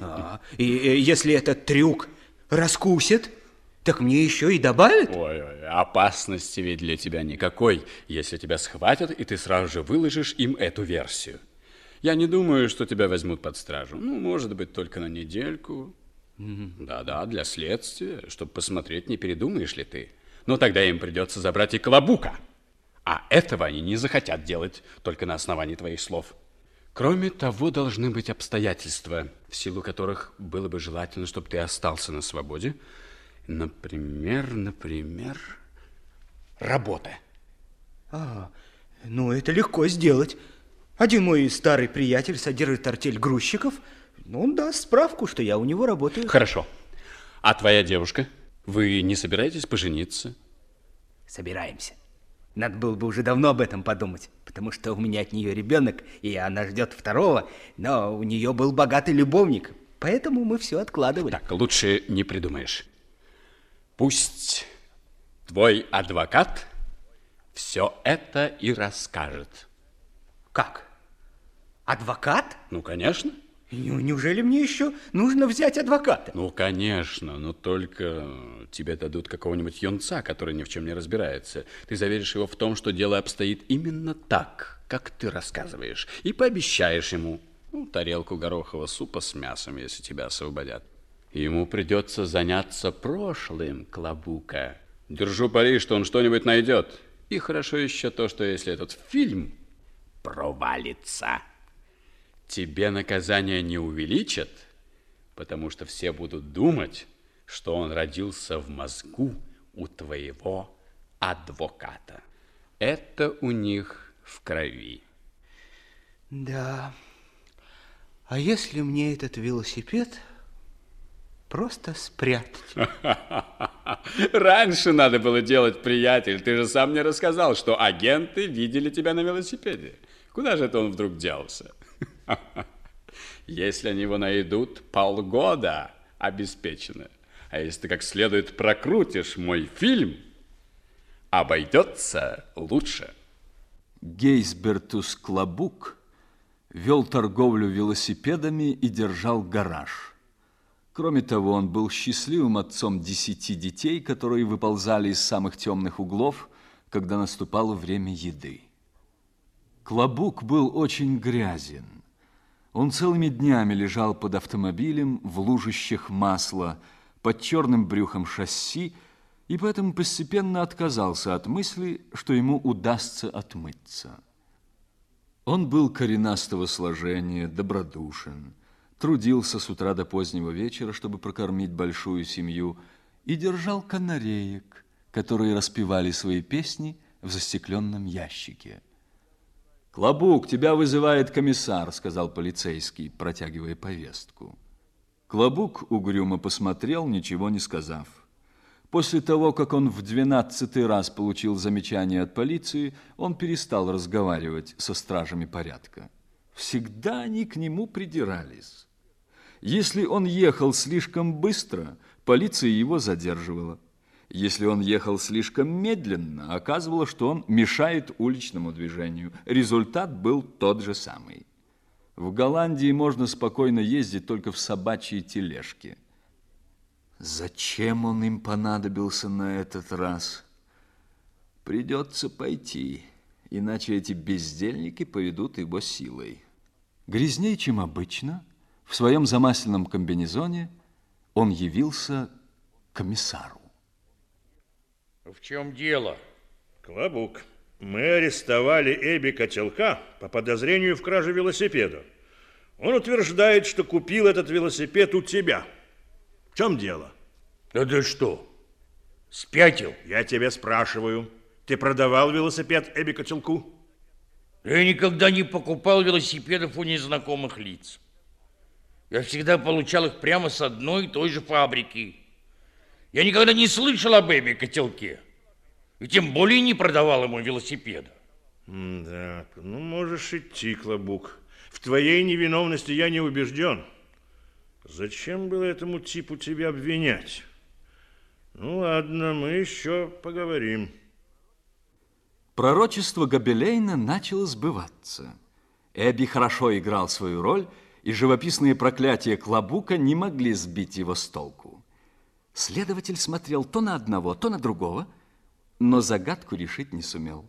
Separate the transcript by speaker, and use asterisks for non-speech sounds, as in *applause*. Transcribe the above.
Speaker 1: А, и, и если этот трюк раскусит, так мне еще и добавят?
Speaker 2: Ой, ой, опасности ведь для тебя никакой, если тебя схватят, и ты сразу же выложишь им эту версию. Я не думаю, что тебя возьмут под стражу. Ну, может быть, только на недельку. Да-да, для следствия, чтобы посмотреть, не передумаешь ли ты. Но тогда им придется забрать и Колобука. А этого они не захотят делать только на основании твоих слов. Кроме того, должны быть обстоятельства, в силу которых было бы желательно, чтобы ты остался на свободе. Например, например, работа.
Speaker 1: А, ну это легко сделать. Один мой старый приятель содержит артель грузчиков. Он даст справку, что я у него работаю.
Speaker 2: Хорошо. А твоя девушка? Вы не собираетесь пожениться?
Speaker 1: Собираемся. Надо было бы уже давно об этом подумать, потому что у меня от нее ребенок, и она ждет второго, но у нее был богатый любовник, поэтому мы все откладывали.
Speaker 2: Так, лучше не придумаешь. Пусть твой адвокат все это и расскажет.
Speaker 1: Как? Адвокат?
Speaker 2: Ну, конечно.
Speaker 1: Ну, неужели мне еще нужно взять адвоката?
Speaker 2: Ну, конечно, но только тебе дадут какого-нибудь юнца, который ни в чем не разбирается. Ты заверишь его в том, что дело обстоит именно так, как ты рассказываешь, и пообещаешь ему ну, тарелку горохового супа с мясом, если тебя освободят. Ему придется заняться прошлым, Клобука. Держу пари, что он что-нибудь найдет. И хорошо еще то, что если этот фильм провалится тебе наказание не увеличат, потому что все будут думать, что он родился в мозгу у твоего адвоката. Это у них в крови.
Speaker 1: Да. А если мне этот велосипед просто спрятать? *laughs*
Speaker 2: Раньше надо было делать, приятель. Ты же сам мне рассказал, что агенты видели тебя на велосипеде. Куда же это он вдруг делся? Если они его найдут, полгода обеспечено. А если ты как следует прокрутишь мой фильм, обойдется лучше.
Speaker 3: Гейсбертус Клабук вел торговлю велосипедами и держал гараж. Кроме того, он был счастливым отцом десяти детей, которые выползали из самых темных углов, когда наступало время еды. Клабук был очень грязен. Он целыми днями лежал под автомобилем в лужищах масла, под черным брюхом шасси, и поэтому постепенно отказался от мысли, что ему удастся отмыться. Он был коренастого сложения, добродушен, трудился с утра до позднего вечера, чтобы прокормить большую семью, и держал канареек, которые распевали свои песни в застекленном ящике. «Клобук, тебя вызывает комиссар», — сказал полицейский, протягивая повестку. Клобук угрюмо посмотрел, ничего не сказав. После того, как он в двенадцатый раз получил замечание от полиции, он перестал разговаривать со стражами порядка. Всегда они к нему придирались. Если он ехал слишком быстро, полиция его задерживала. Если он ехал слишком медленно, оказывалось, что он мешает уличному движению. Результат был тот же самый. В Голландии можно спокойно ездить только в собачьей тележке. Зачем он им понадобился на этот раз? Придется пойти, иначе эти бездельники поведут его силой. Грязнее, чем обычно, в своем замасленном комбинезоне он явился комиссару.
Speaker 4: В чем дело?
Speaker 5: Клобук, мы арестовали Эби Котелка по подозрению в краже велосипеда. Он утверждает, что купил этот велосипед у тебя. В чем дело?
Speaker 4: Да ты что, спятил?
Speaker 5: Я тебя спрашиваю. Ты продавал велосипед Эби Котелку?
Speaker 4: Я никогда не покупал велосипедов у незнакомых лиц. Я всегда получал их прямо с одной и той же фабрики. Я никогда не слышал об Эбби Котелке. И тем более не продавал ему велосипеда.
Speaker 5: Да, ну можешь идти, Клобук. В твоей невиновности я не убежден. Зачем было этому типу тебя обвинять? Ну ладно, мы еще поговорим.
Speaker 3: Пророчество Габелейна начало сбываться. Эбби хорошо играл свою роль, и живописные проклятия Клобука не могли сбить его с толку. Следователь смотрел то на одного, то на другого, но загадку решить не сумел.